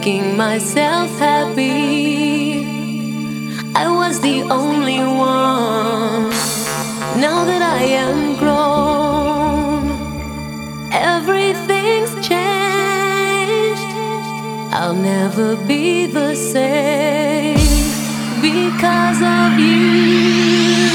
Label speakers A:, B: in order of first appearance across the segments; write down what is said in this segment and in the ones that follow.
A: making myself happy. I was the only one. Now that I am grown, everything's changed. I'll never be the same because of you.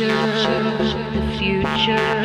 A: future, the future.